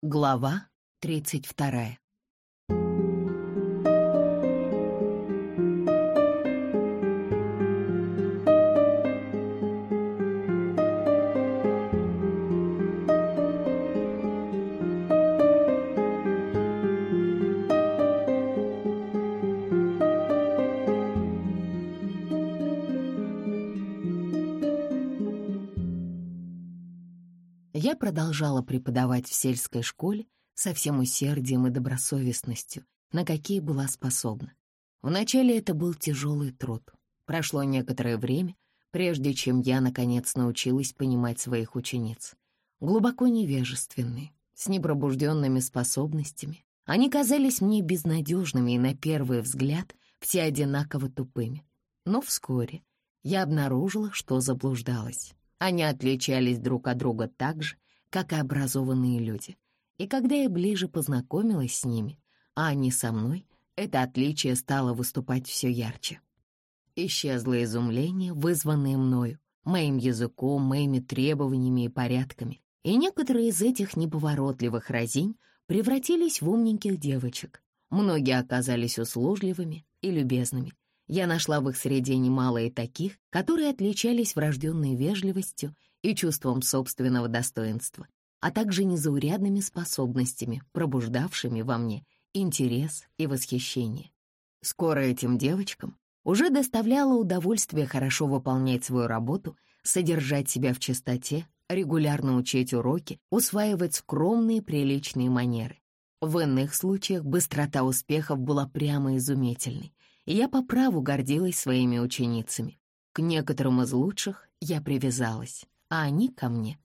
Глава 32 продолжала преподавать в сельской школе со всем усердием и добросовестностью, на какие была способна. Вначале это был тяжелый труд. Прошло некоторое время, прежде чем я, наконец, научилась понимать своих учениц. Глубоко невежественные, с непробужденными способностями, они казались мне безнадежными и, на первый взгляд, все одинаково тупыми. Но вскоре я обнаружила, что заблуждалась. Они отличались друг от друга так же, как и образованные люди. И когда я ближе познакомилась с ними, а они со мной, это отличие стало выступать все ярче. Исчезло изумление, вызванное мною, моим языком, моими требованиями и порядками, и некоторые из этих неповоротливых разинь превратились в умненьких девочек. Многие оказались услужливыми и любезными, я нашла в их среде немало и таких, которые отличались врожденной вежливостью и чувством собственного достоинства, а также незаурядными способностями, пробуждавшими во мне интерес и восхищение. Скоро этим девочкам уже доставляло удовольствие хорошо выполнять свою работу, содержать себя в чистоте, регулярно учить уроки, усваивать скромные приличные манеры. В иных случаях быстрота успехов была прямо изумительной и я по праву гордилась своими ученицами. К некоторым из лучших я привязалась, а они ко мне.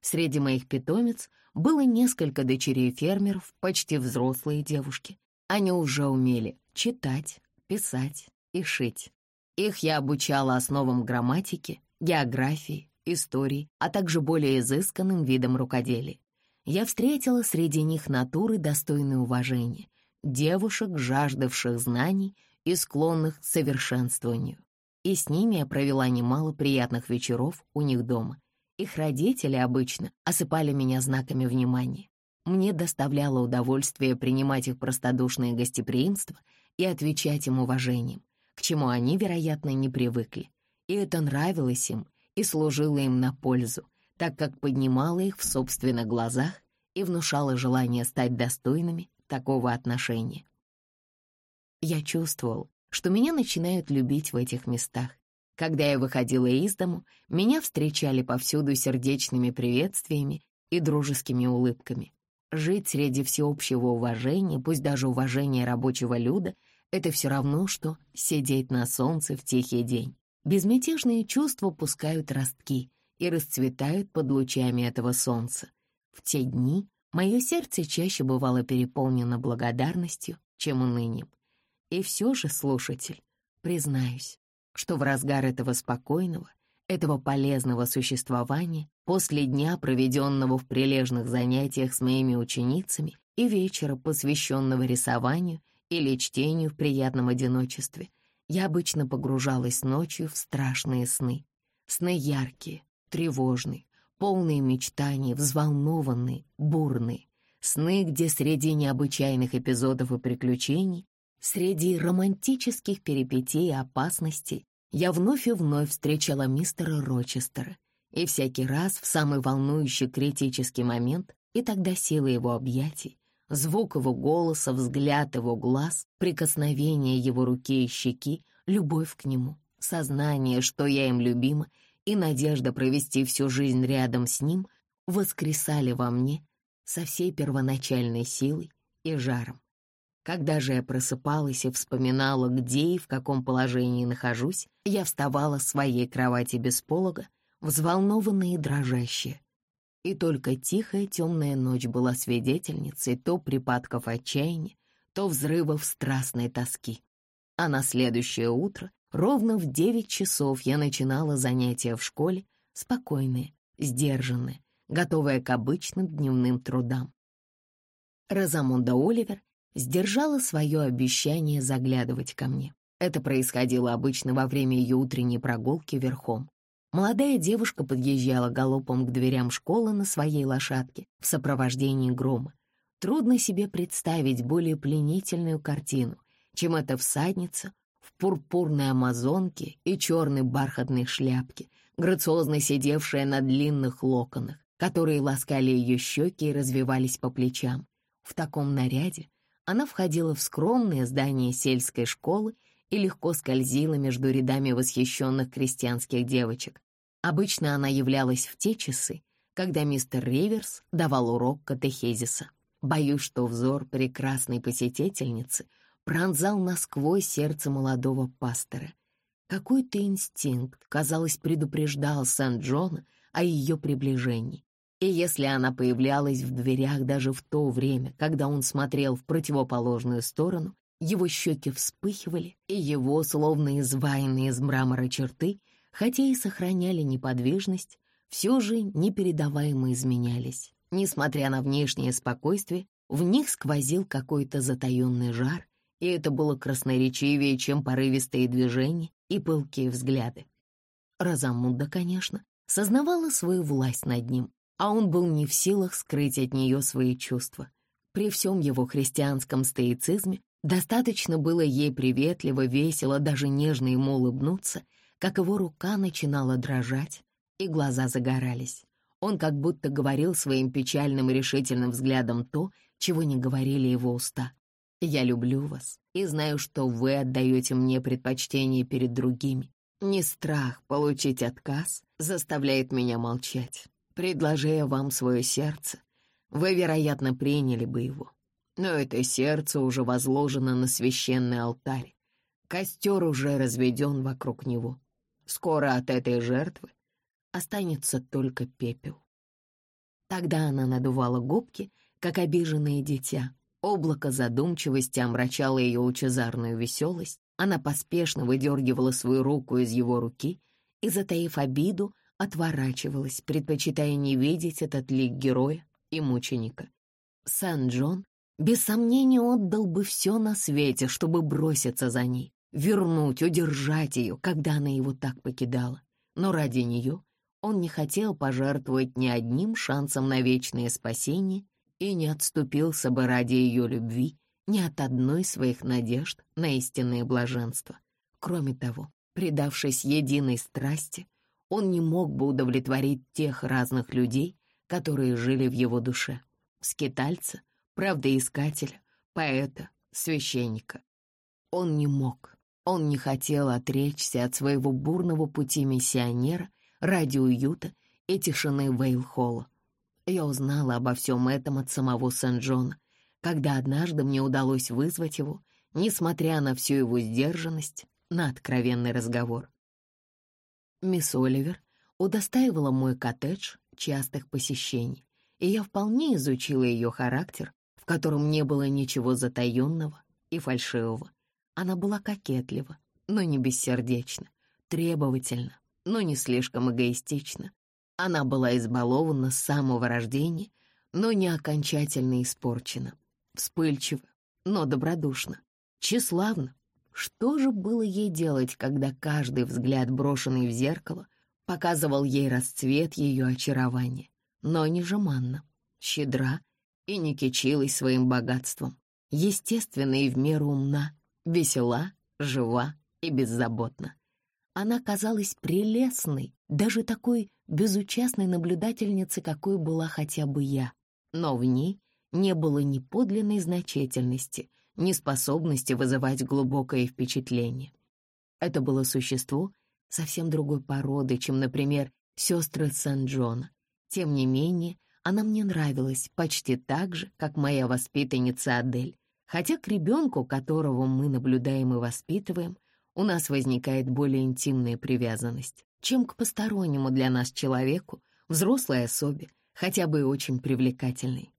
Среди моих питомец было несколько дочерей фермеров, почти взрослые девушки. Они уже умели читать, писать и шить. Их я обучала основам грамматики, географии, истории, а также более изысканным видам рукоделия. Я встретила среди них натуры, достойные уважения, девушек, жаждавших знаний и склонных к совершенствованию. И с ними я провела немало приятных вечеров у них дома. Их родители обычно осыпали меня знаками внимания. Мне доставляло удовольствие принимать их простодушное гостеприимство и отвечать им уважением, к чему они, вероятно, не привыкли. И это нравилось им и служило им на пользу, так как поднимало их в собственных глазах и внушало желание стать достойными такого отношения. Я чувствовал, что меня начинают любить в этих местах. Когда я выходила из дому, меня встречали повсюду сердечными приветствиями и дружескими улыбками. Жить среди всеобщего уважения, пусть даже уважения рабочего люда, это все равно, что сидеть на солнце в тихий день. Безмятежные чувства пускают ростки и расцветают под лучами этого солнца. В те дни мое сердце чаще бывало переполнено благодарностью, чем унынием. И все же, слушатель, признаюсь, что в разгар этого спокойного, этого полезного существования, после дня, проведенного в прилежных занятиях с моими ученицами и вечера, посвященного рисованию или чтению в приятном одиночестве, я обычно погружалась ночью в страшные сны. Сны яркие, тревожные, полные мечтаний, взволнованные, бурные. Сны, где среди необычайных эпизодов и приключений Среди романтических перипетий и опасностей я вновь и вновь встречала мистера Рочестера, и всякий раз в самый волнующий критический момент, и тогда сила его объятий, звук его голоса, взгляд его глаз, прикосновение его руки и щеки, любовь к нему, сознание, что я им любима, и надежда провести всю жизнь рядом с ним воскресали во мне со всей первоначальной силой и жаром. Когда же я просыпалась и вспоминала, где и в каком положении нахожусь, я вставала с своей кровати без полога, взволнованная и дрожащая. И только тихая темная ночь была свидетельницей то припадков отчаяния, то взрывов страстной тоски. А на следующее утро, ровно в девять часов, я начинала занятия в школе, спокойные, сдержанные, готовая к обычным дневным трудам. Розамунда Оливер сдержала свое обещание заглядывать ко мне. Это происходило обычно во время ее утренней прогулки верхом. Молодая девушка подъезжала галопом к дверям школы на своей лошадке в сопровождении грома. Трудно себе представить более пленительную картину, чем эта всадница в пурпурной амазонке и черной бархатной шляпке, грациозно сидевшая на длинных локонах, которые ласкали ее щеки и развивались по плечам. В таком наряде она входила в скромное здание сельской школы и легко скользила между рядами восхищенных крестьянских девочек. Обычно она являлась в те часы, когда мистер Риверс давал урок катехезиса. Боюсь, что взор прекрасной посетительницы пронзал насквозь сердце молодого пастора. Какой-то инстинкт, казалось, предупреждал Сент-Джона о ее приближении. И если она появлялась в дверях даже в то время, когда он смотрел в противоположную сторону, его щеки вспыхивали, и его, словно изваянные из мрамора черты, хотя и сохраняли неподвижность, все же непередаваемо изменялись. Несмотря на внешнее спокойствие, в них сквозил какой-то затаенный жар, и это было красноречивее, чем порывистые движения и пылкие взгляды. Розамунда, конечно, сознавала свою власть над ним, а он был не в силах скрыть от нее свои чувства. При всем его христианском стоицизме Достаточно было ей приветливо, весело, даже нежно ему улыбнуться, как его рука начинала дрожать, и глаза загорались. Он как будто говорил своим печальным и решительным взглядом то, чего не говорили его уста. «Я люблю вас и знаю, что вы отдаете мне предпочтение перед другими. Не страх получить отказ заставляет меня молчать. Предложи вам свое сердце, вы, вероятно, приняли бы его но это сердце уже возложено на священный алтарь. Костер уже разведен вокруг него. Скоро от этой жертвы останется только пепел. Тогда она надувала губки, как обиженное дитя. Облако задумчивости омрачало ее лучезарную веселость. Она поспешно выдергивала свою руку из его руки и, затаив обиду, отворачивалась, предпочитая не видеть этот лик героя и мученика. Сан-Джон без сомнения отдал бы все на свете, чтобы броситься за ней, вернуть, удержать ее, когда она его так покидала. Но ради нее он не хотел пожертвовать ни одним шансом на вечное спасение и не отступился бы ради ее любви ни от одной своих надежд на истинное блаженство. Кроме того, предавшись единой страсти, он не мог бы удовлетворить тех разных людей, которые жили в его душе. Скитальца, правдоискателя, поэта, священника. Он не мог, он не хотел отречься от своего бурного пути миссионера ради уюта и тишины Вейл-Холла. Я узнала обо всем этом от самого Сент-Джона, когда однажды мне удалось вызвать его, несмотря на всю его сдержанность, на откровенный разговор. Мисс Оливер удостаивала мой коттедж частых посещений, и я вполне изучила ее характер котором не было ничего затаенного и фальшивого. Она была кокетлива, но не бессердечна, требовательна, но не слишком эгоистична. Она была избалована с самого рождения, но не окончательно испорчена, вспыльчива, но добродушна, тщеславна. Что же было ей делать, когда каждый взгляд, брошенный в зеркало, показывал ей расцвет ее очарования, но не жеманна, щедра и не кичилась своим богатством. Естественно и в меру умна, весела, жива и беззаботна. Она казалась прелестной, даже такой безучастной наблюдательницей, какой была хотя бы я. Но в ней не было ни подлинной значительности, ни способности вызывать глубокое впечатление. Это было существо совсем другой породы, чем, например, сестры Сан-Джона. Тем не менее, она мне нравилась почти так же, как моя воспитанница Адель, хотя к ребенку, которого мы наблюдаем и воспитываем, у нас возникает более интимная привязанность, чем к постороннему для нас человеку, взрослой особе, хотя бы и очень привлекательной.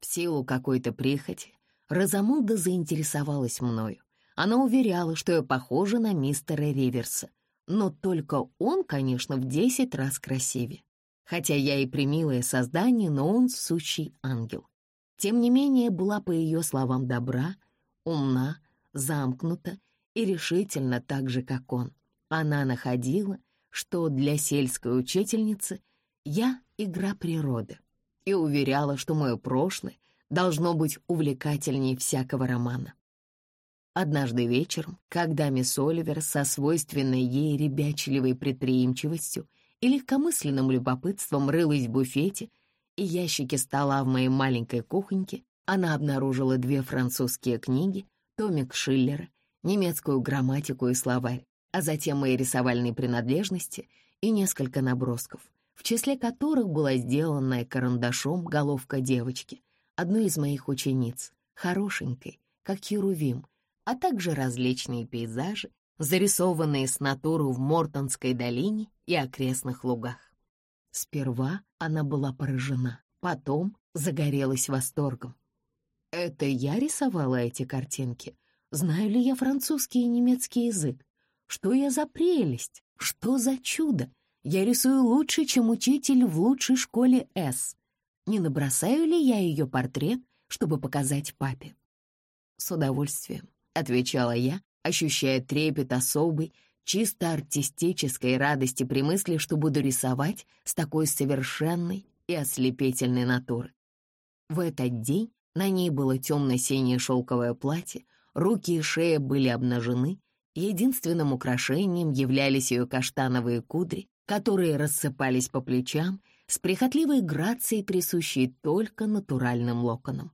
В силу какой-то прихоти Розамунда заинтересовалась мною. Она уверяла, что я похожа на мистера Риверса, но только он, конечно, в десять раз красивее хотя я и примилое создание, но он сущий ангел. Тем не менее, была, по ее словам, добра, умна, замкнута и решительно так же, как он. Она находила, что для сельской учительницы я — игра природы, и уверяла, что мое прошлое должно быть увлекательнее всякого романа. Однажды вечером, когда мисс Оливер со свойственной ей ребячливой предприимчивостью и легкомысленным любопытством рылась в буфете и ящики стола в моей маленькой кухоньке, она обнаружила две французские книги, томик Шиллера, немецкую грамматику и словарь, а затем мои рисовальные принадлежности и несколько набросков, в числе которых была сделанная карандашом головка девочки, одной из моих учениц, хорошенькой, как Херувим, а также различные пейзажи, зарисованные с натуры в Мортонской долине и окрестных лугах. Сперва она была поражена, потом загорелась восторгом. «Это я рисовала эти картинки? Знаю ли я французский и немецкий язык? Что я за прелесть? Что за чудо? Я рисую лучше, чем учитель в лучшей школе С. Не набросаю ли я ее портрет, чтобы показать папе?» «С удовольствием», — отвечала я, ощущая трепет особой, чисто артистической радости при мысли, что буду рисовать с такой совершенной и ослепительной натуры. В этот день на ней было темно-синее шелковое платье, руки и шея были обнажены, единственным украшением являлись ее каштановые кудри, которые рассыпались по плечам с прихотливой грацией, присущей только натуральным локонам.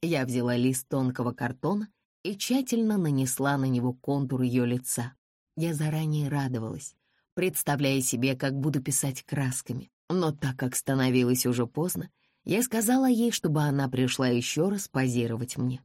Я взяла лист тонкого картона и тщательно нанесла на него контур ее лица. Я заранее радовалась, представляя себе, как буду писать красками. Но так как становилось уже поздно, я сказала ей, чтобы она пришла еще раз позировать мне.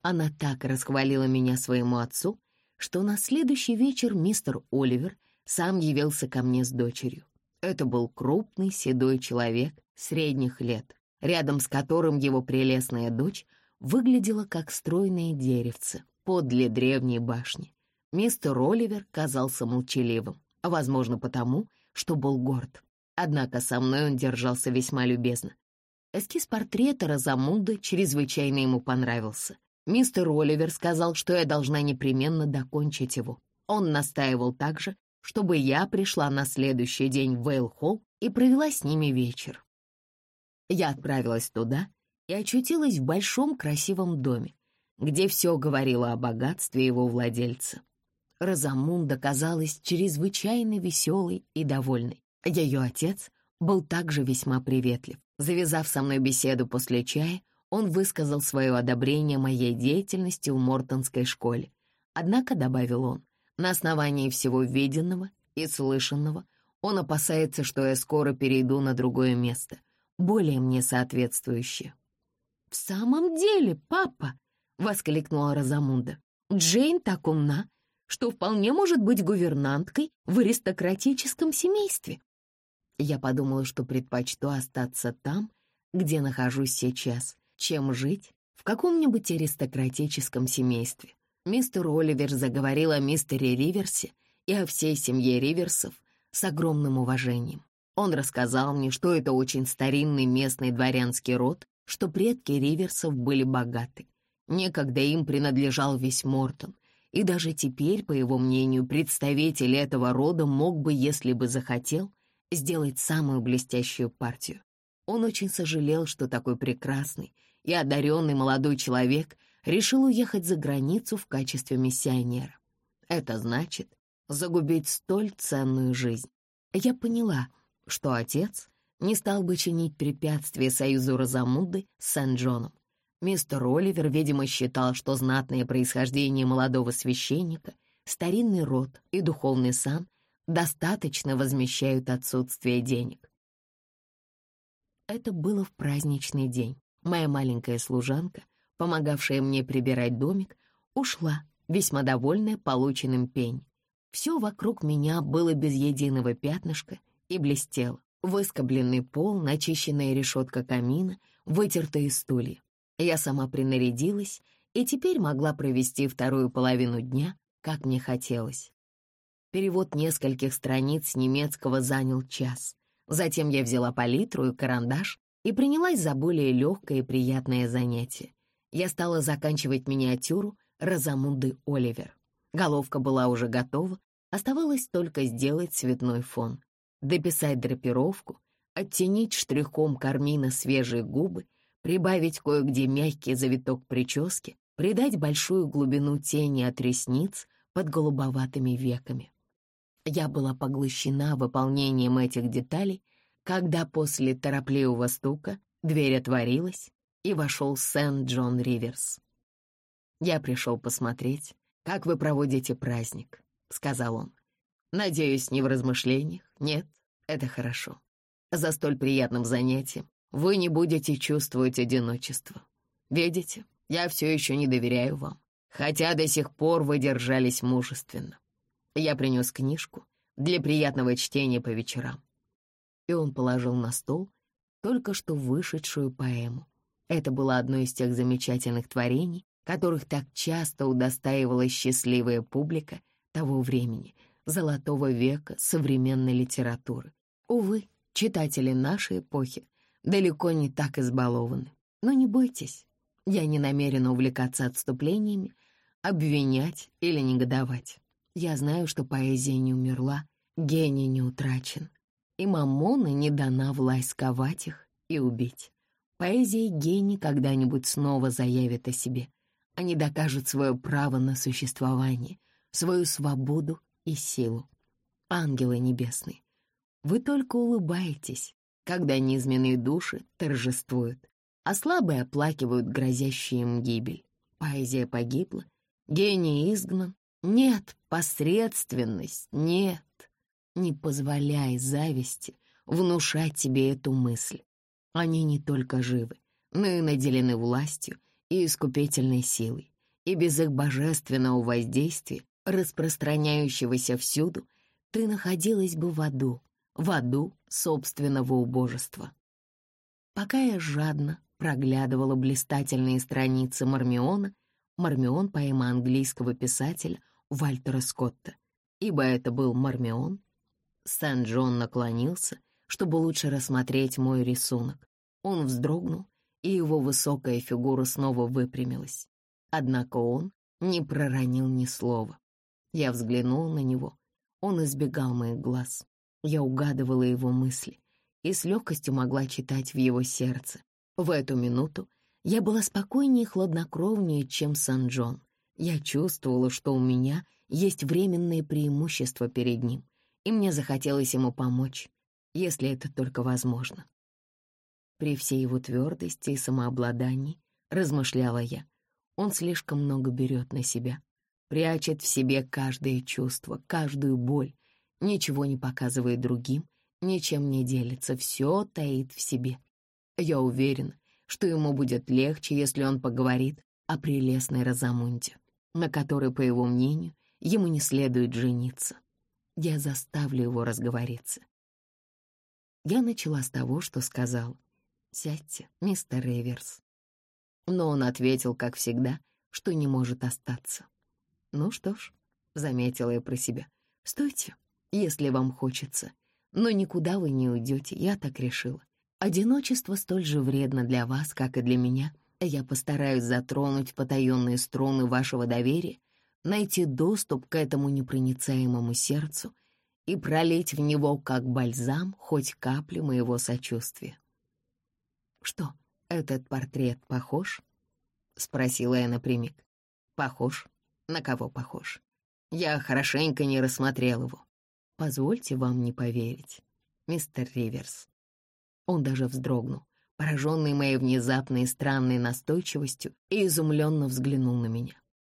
Она так расхвалила меня своему отцу, что на следующий вечер мистер Оливер сам явился ко мне с дочерью. Это был крупный седой человек средних лет, рядом с которым его прелестная дочь выглядела как стройное деревце подле древней башни. Мистер Оливер казался молчаливым, возможно, потому, что был горд. Однако со мной он держался весьма любезно. Эскиз портрета Розамунды чрезвычайно ему понравился. Мистер Оливер сказал, что я должна непременно докончить его. Он настаивал также, чтобы я пришла на следующий день в Вейл-Холл и провела с ними вечер. Я отправилась туда и очутилась в большом красивом доме, где все говорило о богатстве его владельца. Розамунда казалась чрезвычайно веселой и довольной. Ее отец был также весьма приветлив. Завязав со мной беседу после чая, он высказал свое одобрение моей деятельности в Мортонской школе. Однако, добавил он, на основании всего виденного и слышанного, он опасается, что я скоро перейду на другое место, более мне соответствующее. «В самом деле, папа!» — воскликнула Розамунда. «Джейн так умна, что вполне может быть гувернанткой в аристократическом семействе». Я подумала, что предпочту остаться там, где нахожусь сейчас, чем жить в каком-нибудь аристократическом семействе. Мистер Оливер заговорил о мистере Риверсе и о всей семье Риверсов с огромным уважением. Он рассказал мне, что это очень старинный местный дворянский род, что предки Риверсов были богаты. Некогда им принадлежал весь Мортон, и даже теперь, по его мнению, представитель этого рода мог бы, если бы захотел, сделать самую блестящую партию. Он очень сожалел, что такой прекрасный и одаренный молодой человек решил уехать за границу в качестве миссионера. Это значит загубить столь ценную жизнь. Я поняла, что отец не стал бы чинить препятствия союзу Розамуды с Сент-Джоном. Мистер Оливер, видимо, считал, что знатное происхождение молодого священника, старинный род и духовный сан достаточно возмещают отсутствие денег. Это было в праздничный день. Моя маленькая служанка, помогавшая мне прибирать домик, ушла, весьма довольная полученным пень. Все вокруг меня было без единого пятнышка и блестело. Выскобленный пол, начищенная решетка камина, вытертые стулья. Я сама принарядилась и теперь могла провести вторую половину дня, как мне хотелось. Перевод нескольких страниц немецкого занял час. Затем я взяла палитру и карандаш и принялась за более легкое и приятное занятие. Я стала заканчивать миниатюру Розамунды Оливер. Головка была уже готова, Оставалось только сделать цветной фон, дописать драпировку, оттенить штрихом кармина свежие губы, прибавить кое-где мягкий завиток прически, придать большую глубину тени от ресниц под голубоватыми веками. Я была поглощена выполнением этих деталей, когда после торопливого стука дверь отворилась, и вошел Сент-Джон Риверс. «Я пришел посмотреть, как вы проводите праздник», — сказал он. «Надеюсь, не в размышлениях? Нет, это хорошо. За столь приятным занятием вы не будете чувствовать одиночество. Видите, я все еще не доверяю вам, хотя до сих пор вы держались мужественно. Я принес книжку для приятного чтения по вечерам. И он положил на стол только что вышедшую поэму. Это было одно из тех замечательных творений, которых так часто удостаивалась счастливая публика того времени, золотого века современной литературы. Увы, читатели нашей эпохи далеко не так избалованы. Но не бойтесь, я не намерена увлекаться отступлениями, обвинять или негодовать. Я знаю, что поэзия не умерла, гений не утрачен, и Мамоны не дана власть сковать их и убить. Поэзия гений когда-нибудь снова заявят о себе. Они докажут свое право на существование, свою свободу и силу. Ангелы небесные, вы только улыбаетесь, когда низменные души торжествуют, а слабые оплакивают грозящие им гибель. Поэзия погибла, гений изгнан, нет, посредственность, нет. Не позволяй зависти внушать тебе эту мысль. Они не только живы, но и наделены властью и искупительной силой, и без их божественного воздействия, распространяющегося всюду, ты находилась бы в аду, в аду собственного убожества. Пока я жадно проглядывала блистательные страницы Мармиона, Мармион — поэма английского писателя — Вальтера Скотта, ибо это был Мармион. Сент-Джон наклонился, чтобы лучше рассмотреть мой рисунок. Он вздрогнул, и его высокая фигура снова выпрямилась. Однако он не проронил ни слова. Я взглянул на него. Он избегал моих глаз. Я угадывала его мысли и с легкостью могла читать в его сердце. В эту минуту я была спокойнее и хладнокровнее, чем Сан-Джон. Я чувствовала, что у меня есть временные преимущества перед ним, и мне захотелось ему помочь, если это только возможно. При всей его твердости и самообладании, размышляла я, он слишком много берет на себя, прячет в себе каждое чувство, каждую боль, ничего не показывает другим, ничем не делится, все таит в себе. Я уверена, что ему будет легче, если он поговорит о прелестной Розамунде на которой, по его мнению, ему не следует жениться. Я заставлю его разговориться. Я начала с того, что сказал «Сядьте, мистер Риверс». Но он ответил, как всегда, что не может остаться. «Ну что ж», — заметила я про себя, — «стойте, если вам хочется, но никуда вы не уйдете, я так решила. Одиночество столь же вредно для вас, как и для меня, я постараюсь затронуть потаенные струны вашего доверия, найти доступ к этому непроницаемому сердцу и пролить в него, как бальзам, хоть капли моего сочувствия. «Что, этот портрет похож?» — спросила я напрямик. «Похож? На кого похож? Я хорошенько не рассмотрел его. Позвольте вам не поверить, мистер Риверс». Он даже вздрогнул пораженный моей внезапной и странной настойчивостью, и изумленно взглянул на меня.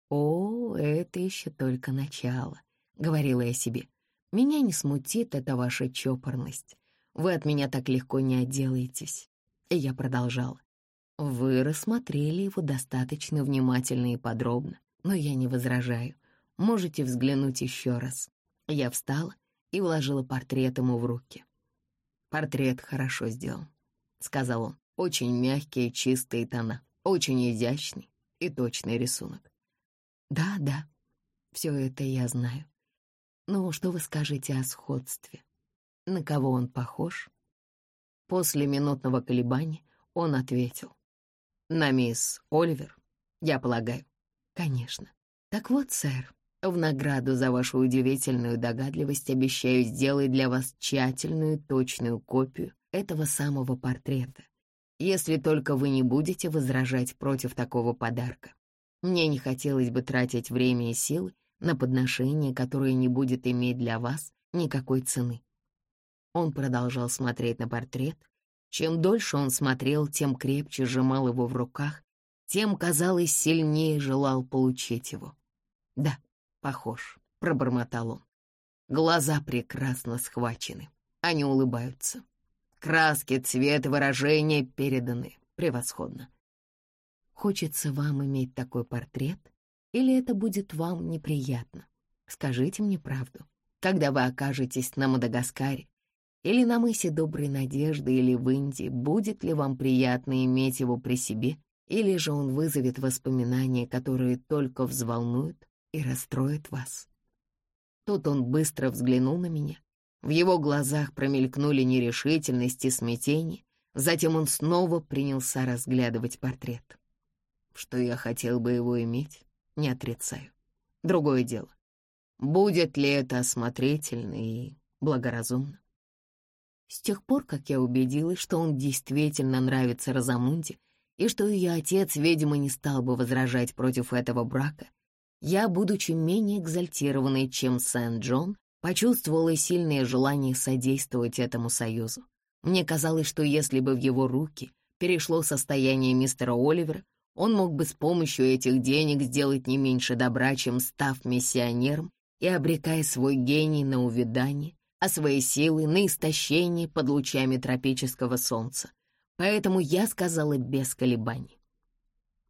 «О, это еще только начало», — говорила я себе. «Меня не смутит эта ваша чопорность. Вы от меня так легко не отделаетесь». И я продолжала. «Вы рассмотрели его достаточно внимательно и подробно, но я не возражаю. Можете взглянуть еще раз». Я встала и вложила портрет ему в руки. Портрет хорошо сделан. — сказал он. «Очень мягкие, чистые тона, очень изящный и точный рисунок». «Да, да, все это я знаю. Но что вы скажете о сходстве? На кого он похож?» После минутного колебания он ответил. «На мисс Оливер, я полагаю». «Конечно. Так вот, сэр, В награду за вашу удивительную догадливость обещаю сделать для вас тщательную, точную копию этого самого портрета, если только вы не будете возражать против такого подарка. Мне не хотелось бы тратить время и силы на подношение, которое не будет иметь для вас никакой цены. Он продолжал смотреть на портрет. Чем дольше он смотрел, тем крепче сжимал его в руках, тем, казалось, сильнее желал получить его. «Да, похож», — пробормотал он. Глаза прекрасно схвачены, они улыбаются. Краски, цвет, выражение переданы превосходно. Хочется вам иметь такой портрет, или это будет вам неприятно? Скажите мне правду. Когда вы окажетесь на Мадагаскаре, или на мысе Доброй Надежды, или в Индии, будет ли вам приятно иметь его при себе, или же он вызовет воспоминания, которые только взволнуют и расстроят вас. Тут он быстро взглянул на меня. В его глазах промелькнули нерешительность и смятение. Затем он снова принялся разглядывать портрет. Что я хотел бы его иметь, не отрицаю. Другое дело. Будет ли это осмотрительно и благоразумно? С тех пор, как я убедилась, что он действительно нравится Розамунде, и что ее отец, видимо, не стал бы возражать против этого брака, я, будучи менее экзальтированной, чем Сент-Джон, почувствовала сильное желание содействовать этому союзу. Мне казалось, что если бы в его руки перешло состояние мистера Оливера, он мог бы с помощью этих денег сделать не меньше добра, чем став миссионером и обрекая свой гений на увядание, а свои силы на истощение под лучами тропического солнца. Поэтому я сказала без колебаний.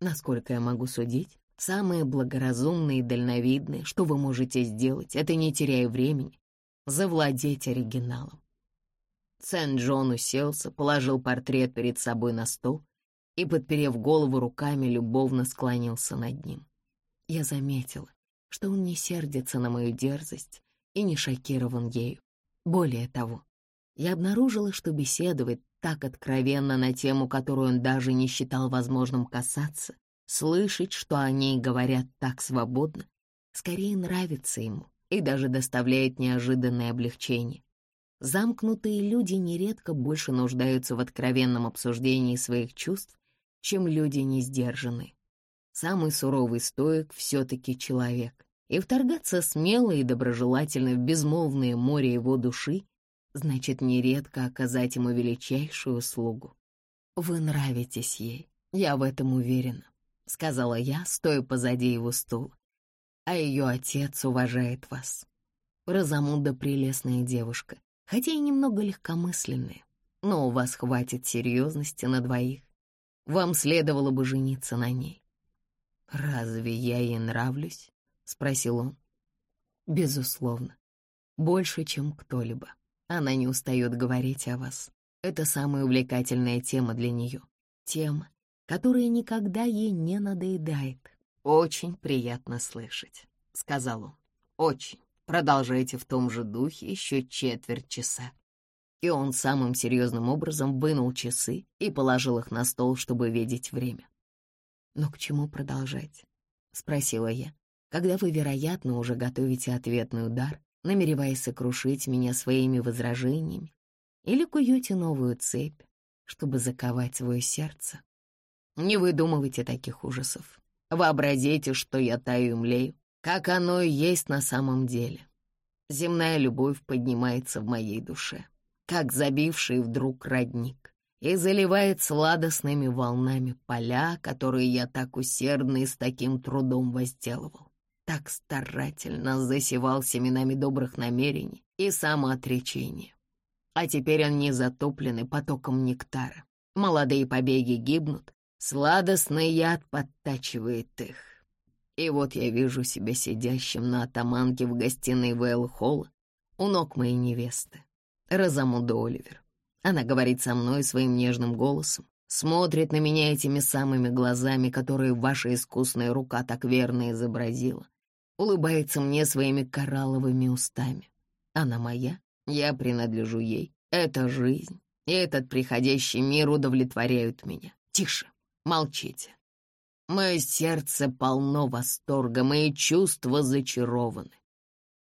Насколько я могу судить, самое благоразумное и дальновидное, что вы можете сделать, это, не теряя времени, завладеть оригиналом. Сент-Джон уселся, положил портрет перед собой на стол и, подперев голову руками, любовно склонился над ним. Я заметила, что он не сердится на мою дерзость и не шокирован ею. Более того, я обнаружила, что беседовать так откровенно на тему, которую он даже не считал возможным касаться, слышать, что о ней говорят так свободно, скорее нравится ему и даже доставляет неожиданное облегчение. Замкнутые люди нередко больше нуждаются в откровенном обсуждении своих чувств, чем люди несдержанные. Самый суровый стоек все-таки человек, и вторгаться смело и доброжелательно в безмолвное море его души значит нередко оказать ему величайшую услугу. Вы нравитесь ей, я в этом уверена, — сказала я, стоя позади его стула. А ее отец уважает вас. Розамунда прелестная девушка, хотя и немного легкомысленная, но у вас хватит серьезности на двоих. Вам следовало бы жениться на ней. «Разве я ей нравлюсь?» — спросил он. «Безусловно. Больше, чем кто-либо. Она не устает говорить о вас. Это самая увлекательная тема для нее. Тема, которая никогда ей не надоедает. Очень приятно слышать», — сказал он. «Очень. Продолжайте в том же духе еще четверть часа». И он самым серьезным образом вынул часы и положил их на стол, чтобы видеть время. «Но к чему продолжать?» — спросила я. «Когда вы, вероятно, уже готовите ответный удар, намереваясь сокрушить меня своими возражениями, или куете новую цепь, чтобы заковать свое сердце? Не выдумывайте таких ужасов. Вообразите, что я таю и млею, как оно и есть на самом деле. Земная любовь поднимается в моей душе, как забивший вдруг родник и заливает сладостными волнами поля, которые я так усердно и с таким трудом возделывал, так старательно засевал семенами добрых намерений и самоотречения. А теперь они затоплены потоком нектара. Молодые побеги гибнут, сладостный яд подтачивает их. И вот я вижу себя сидящим на атаманке в гостиной Вэлл-Холла у ног моей невесты, Розамуда Оливер. Она говорит со мной своим нежным голосом, смотрит на меня этими самыми глазами, которые ваша искусная рука так верно изобразила, улыбается мне своими коралловыми устами. Она моя, я принадлежу ей. Это жизнь, и этот приходящий мир удовлетворяют меня. Тише, молчите. Мое сердце полно восторга, мои чувства зачарованы.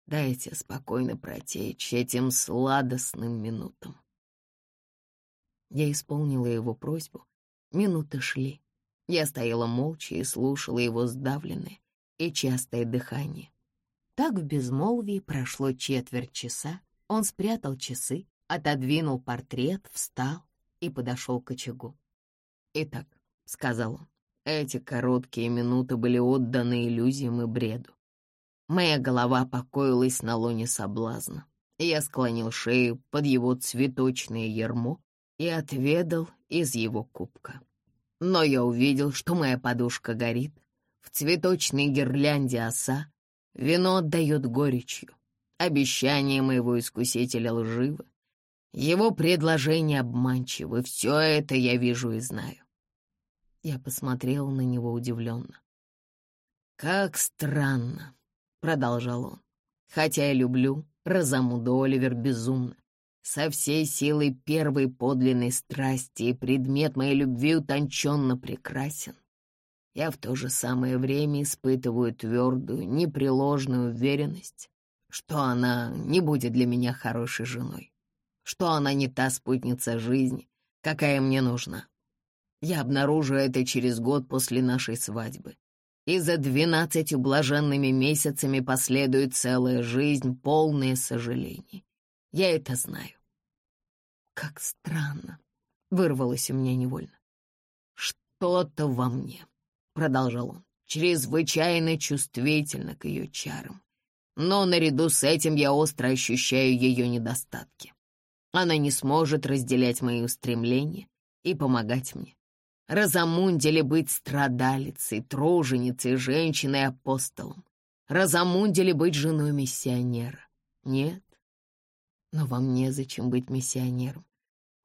Дайте спокойно протечь этим сладостным минутам. Я исполнила его просьбу. Минуты шли. Я стояла молча и слушала его сдавленное и частое дыхание. Так в безмолвии прошло четверть часа. Он спрятал часы, отодвинул портрет, встал и подошел к очагу. «Итак», — сказал он, — «эти короткие минуты были отданы иллюзиям и бреду. Моя голова покоилась на лоне соблазна. Я склонил шею под его цветочное ермо и отведал из его кубка. Но я увидел, что моя подушка горит. В цветочной гирлянде оса вино отдает горечью. Обещание моего искусителя лживо. Его предложение обманчиво. Все это я вижу и знаю. Я посмотрел на него удивленно. «Как странно», — продолжал он. «Хотя я люблю Розамуду Оливер безумно со всей силой первой подлинной страсти, и предмет моей любви утонченно прекрасен. Я в то же самое время испытываю твердую, непреложную уверенность, что она не будет для меня хорошей женой, что она не та спутница жизни, какая мне нужна. Я обнаружу это через год после нашей свадьбы. И за двенадцатью блаженными месяцами последует целая жизнь, полная сожалений. Я это знаю. «Как странно!» — вырвалось у меня невольно. «Что-то во мне», — продолжал он, — «чрезвычайно чувствительно к ее чарам. Но наряду с этим я остро ощущаю ее недостатки. Она не сможет разделять мои устремления и помогать мне. Разомунде ли быть страдалицей, труженицей, женщиной-апостолом? Разомунде ли быть женой миссионера? Нет. Но вам незачем быть миссионером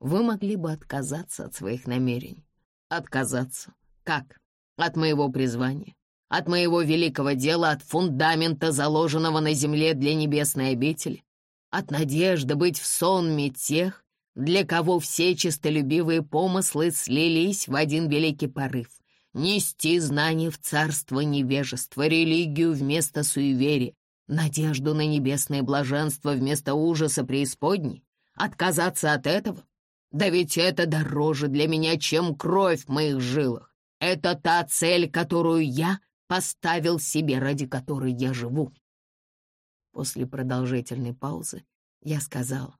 вы могли бы отказаться от своих намерений. Отказаться? Как? От моего призвания? От моего великого дела, от фундамента, заложенного на земле для небесной обители? От надежды быть в сонме тех, для кого все честолюбивые помыслы слились в один великий порыв? Нести знания в царство невежества, религию вместо суеверия, надежду на небесное блаженство вместо ужаса преисподней? Отказаться от этого? Да ведь это дороже для меня, чем кровь в моих жилах. Это та цель, которую я поставил себе, ради которой я живу. После продолжительной паузы я сказал,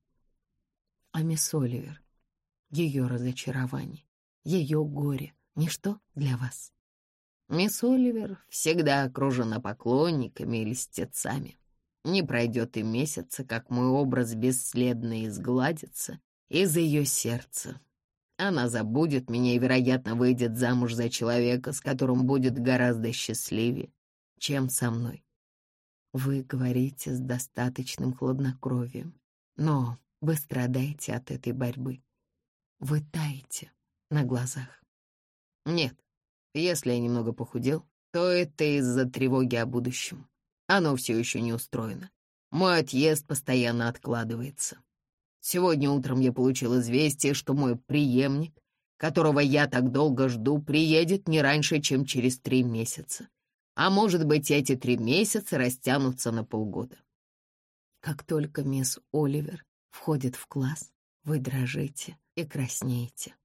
а мисс Оливер, ее разочарование, ее горе — ничто для вас. Мисс Оливер всегда окружена поклонниками и льстецами. Не пройдет и месяца, как мой образ бесследно изгладится, из ее сердца. Она забудет меня и, вероятно, выйдет замуж за человека, с которым будет гораздо счастливее, чем со мной. Вы говорите с достаточным хладнокровием, но вы страдаете от этой борьбы. Вы таете на глазах. Нет, если я немного похудел, то это из-за тревоги о будущем. Оно все еще не устроено. Мой отъезд постоянно откладывается. Сегодня утром я получил известие, что мой преемник, которого я так долго жду, приедет не раньше, чем через три месяца. А может быть, эти три месяца растянутся на полгода. Как только мисс Оливер входит в класс, вы дрожите и краснеете.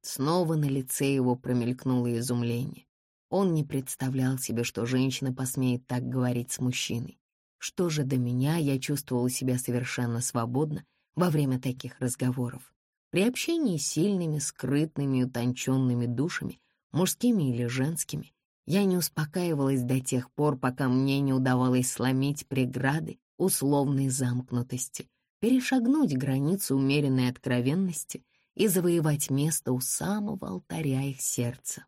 Снова на лице его промелькнуло изумление. Он не представлял себе, что женщина посмеет так говорить с мужчиной. Что же до меня, я чувствовала себя совершенно свободно во время таких разговоров. При общении с сильными, скрытными утонченными душами, мужскими или женскими, я не успокаивалась до тех пор, пока мне не удавалось сломить преграды условной замкнутости, перешагнуть границу умеренной откровенности и завоевать место у самого алтаря их сердца.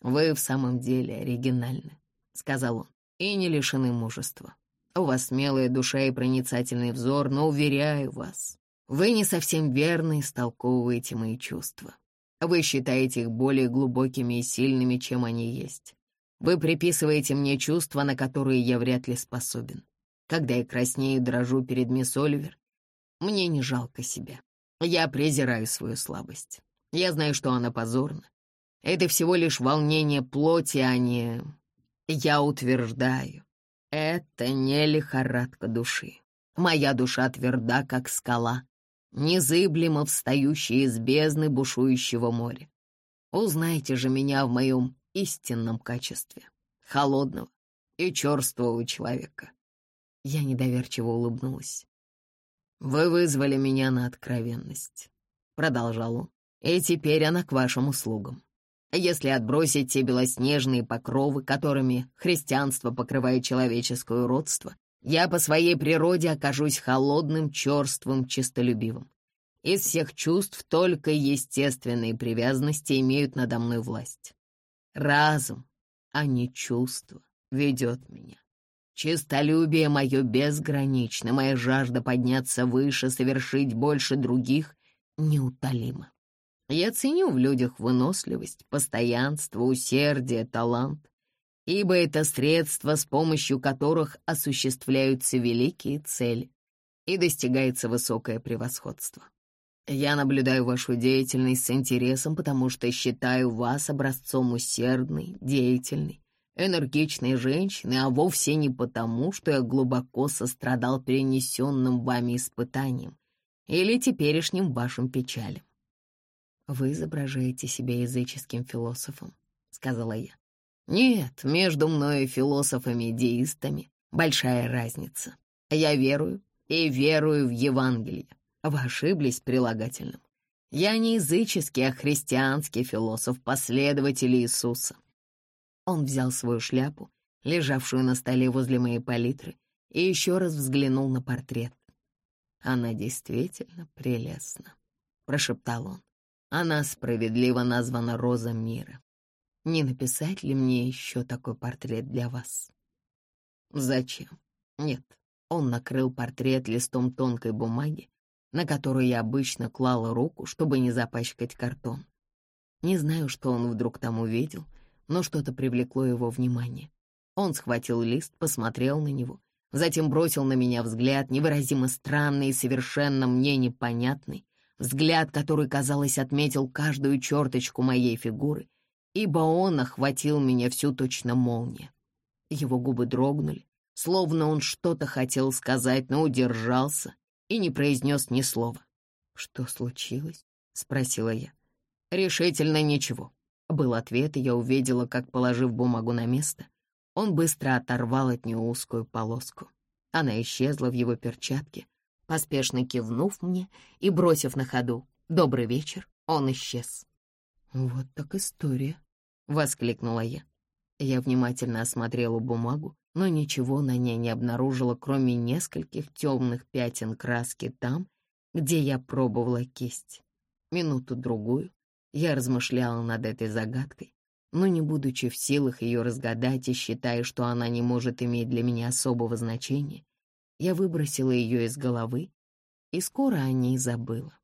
«Вы в самом деле оригинальны», — сказал он, — «и не лишены мужества. У вас смелая душа и проницательный взор, но, уверяю вас, вы не совсем верно истолковываете мои чувства. Вы считаете их более глубокими и сильными, чем они есть. Вы приписываете мне чувства, на которые я вряд ли способен. Когда я краснею и дрожу перед мисс Оливер, мне не жалко себя. Я презираю свою слабость. Я знаю, что она позорна. Это всего лишь волнение плоти, а не... Я утверждаю, это не лихорадка души. Моя душа тверда, как скала, незыблемо встающая из бездны бушующего моря. Узнайте же меня в моем истинном качестве, холодного и черствого человека. Я недоверчиво улыбнулась. «Вы вызвали меня на откровенность», — продолжал он, — «и теперь она к вашим услугам. Если отбросить те белоснежные покровы, которыми христианство покрывает человеческое уродство, я по своей природе окажусь холодным, черствым, честолюбивым. Из всех чувств только естественные привязанности имеют надо мной власть. Разум, а не чувство, ведет меня. Чистолюбие мое безгранично, моя жажда подняться выше, совершить больше других неутолима. Я ценю в людях выносливость, постоянство, усердие, талант, ибо это средства, с помощью которых осуществляются великие цели и достигается высокое превосходство. Я наблюдаю вашу деятельность с интересом, потому что считаю вас образцом усердной, деятельной, энергичной женщины, а вовсе не потому, что я глубоко сострадал перенесенным вами испытаниям или теперешним вашим печалям. «Вы изображаете себя языческим философом», — сказала я. «Нет, между мной и философами-деистами большая разница. Я верую и верую в Евангелие. Вы ошиблись прилагательным. Я не языческий, а христианский философ, последователь Иисуса. Он взял свою шляпу, лежавшую на столе возле моей палитры, и еще раз взглянул на портрет. «Она действительно прелестна», — прошептал он. «Она справедливо названа Роза мира. Не написать ли мне еще такой портрет для вас?» «Зачем?» «Нет». Он накрыл портрет листом тонкой бумаги, на которую я обычно клала руку, чтобы не запачкать картон. Не знаю, что он вдруг там увидел, но что-то привлекло его внимание. Он схватил лист, посмотрел на него, затем бросил на меня взгляд, невыразимо странный и совершенно мне непонятный, взгляд, который, казалось, отметил каждую черточку моей фигуры, ибо он охватил меня всю точно молния. Его губы дрогнули, словно он что-то хотел сказать, но удержался и не произнес ни слова. «Что случилось?» — спросила я. «Решительно ничего», — был ответ, и я увидела, как, положив бумагу на место, он быстро оторвал от нее узкую полоску. Она исчезла в его перчатке, поспешно кивнув мне и бросив на ходу «Добрый вечер», он исчез. «Вот так история», — воскликнула я. Я внимательно осмотрела бумагу, но ничего на ней не обнаружила, кроме нескольких темных пятен краски там, где я пробовала кисть. Минуту-другую я размышляла над этой загадкой, но не будучи в силах ее разгадать и считая, что она не может иметь для меня особого значения, я выбросила ее из головы и скоро о ней забыла.